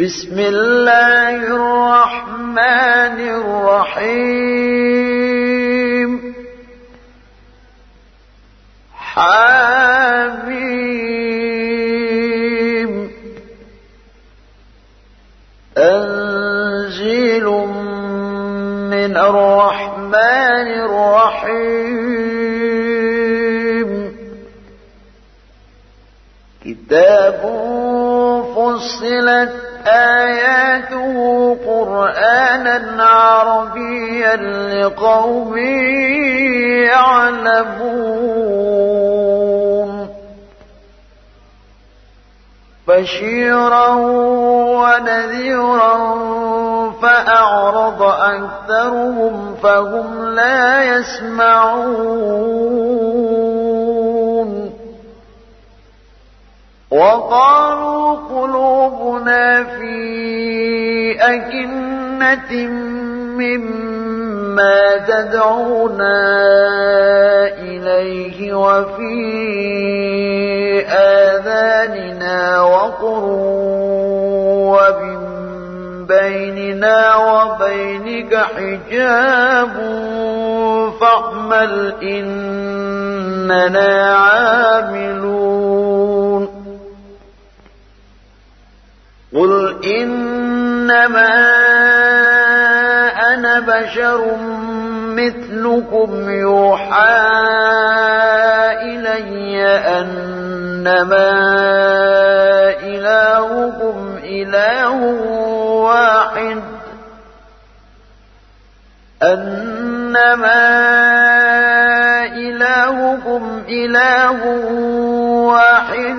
بسم الله الرحمن الرحيم. حميم. أنزيل من الرحمن الرحيم. كتاب فصلت آياته قرآنا عربيا لقوم يعلمون. بشيرا ونذيرا فأعرض أكثرهم فهم لا يسمعون. وقالوا قلوبنا في أكنة مما تدعونا إليه وفي آذاننا وقر ومن بيننا وبينك حجاب فاعمل إننا عاملون قل إنما أنا بشر مثلكم يوحى إلي أنما إلهكم إله واحد أنما إلهكم إله واحد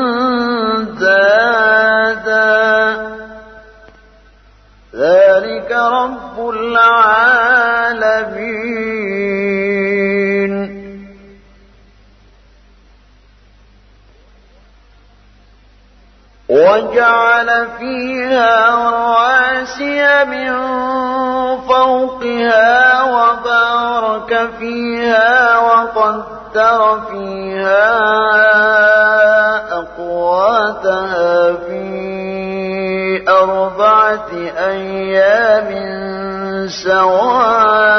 أندادا ذلك رب العالمين. وجعل فيها رواسي من فوقها وبارك فيها وقدر فيها أقواتها في أربعة أيام سواء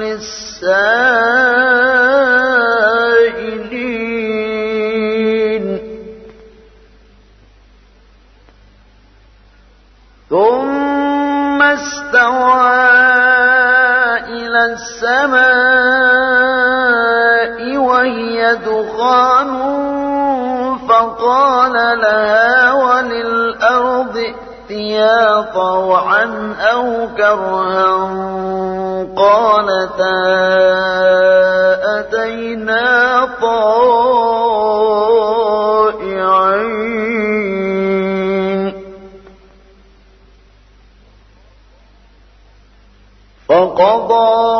للسائلين. ثم استوى إلى السماء دخان فقال لها وللأرض ائتيا طوعا أو كرها قالتا أتينا طائعين. فقضاهن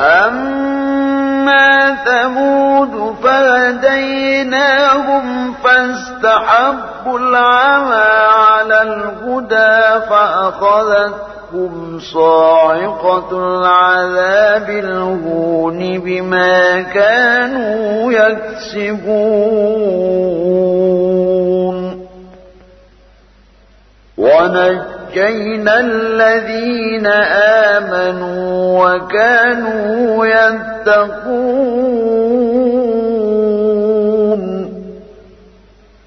وأما ثمود فهديناهم فاستحبوا العمى على الهدى فأخذتهم صاعقة العذاب الهون بما كانوا يكسبون. ونجد ونجينا الذين آمنوا وكانوا يتقون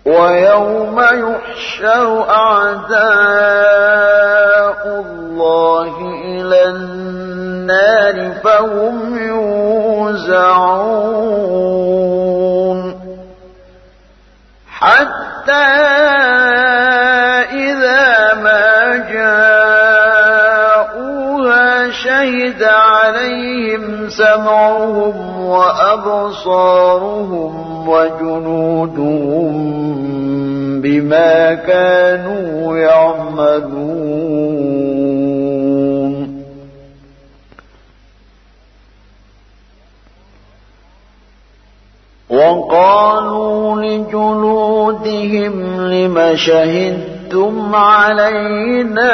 ويوم يحشر أعداء الله إلى النار فهم يوزعون سمعهم وأبصارهم وجنودهم بما كانوا يعملون. وقالوا لجلودهم لم شهدتم علينا؟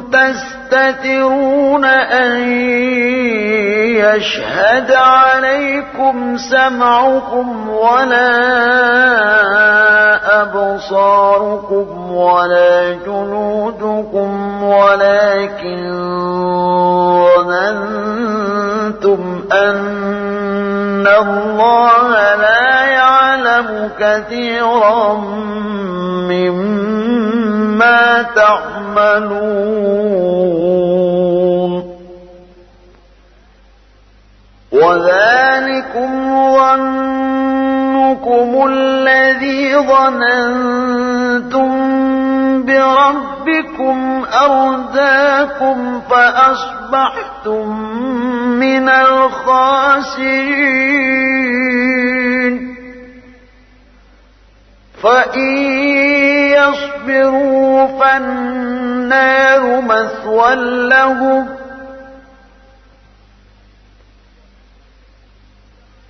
تستترون أن يشهد عليكم سمعكم ولا أبصاركم ولا جنودكم ولكن ظننتم أن الله لا يعلم كثيرا مما تعملون وذلكم ظنكم الذي ظننتم بربكم أرداكم فأصبحتم من الخاسرين. فإن يصبروا فالنار مثوى لهم.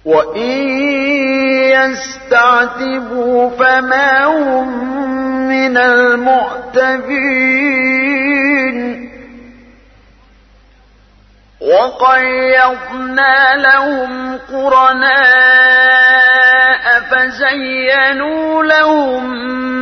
وإن يستعتبوا فما هم من المعتبين. وقيضنا لهم قرناء فزينوا لهم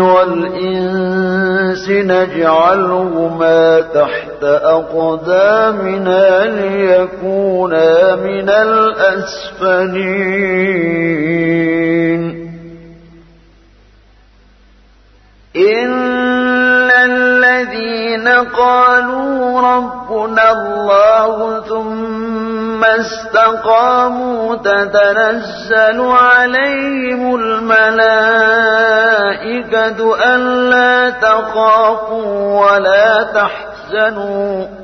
والإنس نجعلهما تحت أقدامنا ليكونا من الأسفلين. إن الذين قالوا ربنا الله ثم استقاموا تتنزل عليهم الملائكة ألا تخافوا ولا تحزنوا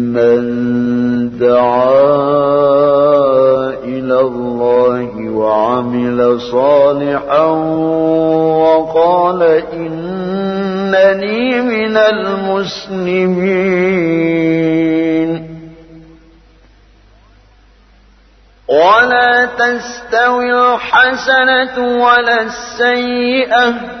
دعا إلى الله وعمل صالحا وقال إنني من المسلمين ولا تستوي الحسنة ولا السيئة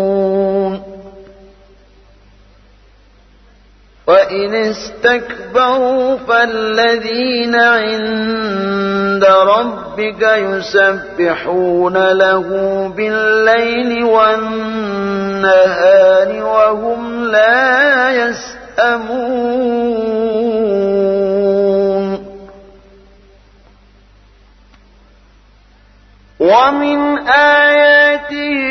وإن استكبروا فالذين عند ربك يسبحون له بالليل والنهار وهم لا يسأمون ومن آياته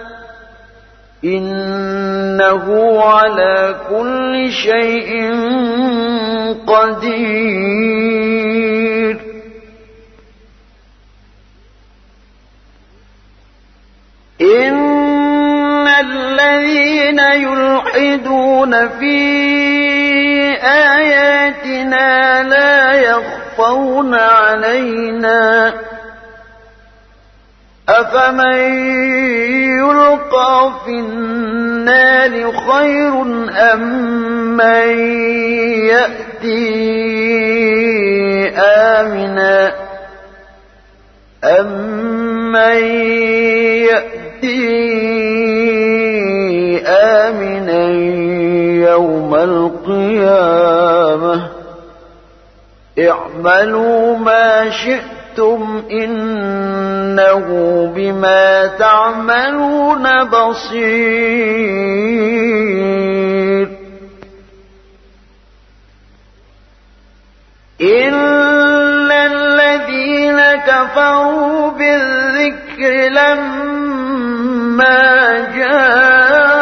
إنه على كل شيء قدير. إن الذين يلحدون في آياتنا لا يخفون علينا أفمن يلقى في النار خير أم من يأتي آمنا أم من يأتي آمنا يوم القيامة اعملوا ما شئتم إنه بما تعملون بصير إلا الذين كفروا بالذكر لما جاءهم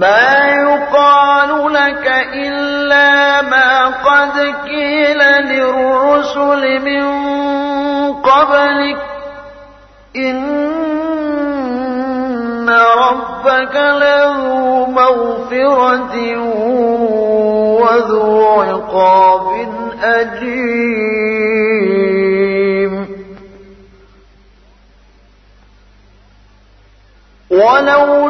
ما يقال لك إلا ما قد قيل للرسل من قبلك. إن ربك له مغفرة وذو عقاب أليم ولو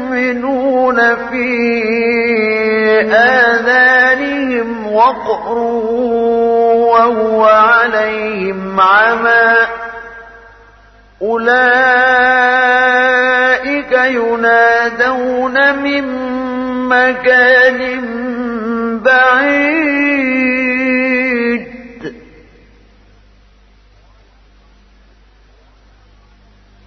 في آذانهم وقر وهو عليهم عمى أولئك ينادون من مكان بعيد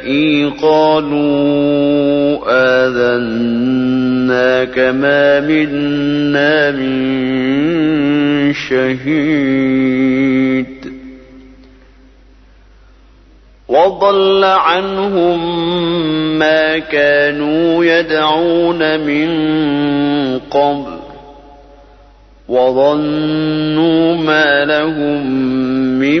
شركائي قالوا آذناك ما منا من شهيد وضل عنهم ما كانوا يدعون من قبل وظنوا ما لهم من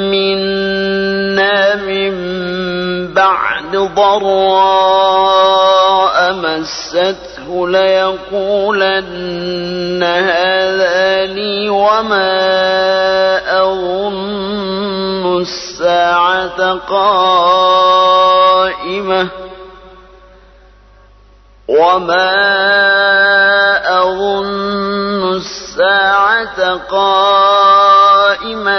منا من بعد ضراء مسته ليقولن هذا لي وما أظن الساعة قائمة وما أظن الساعة قائمة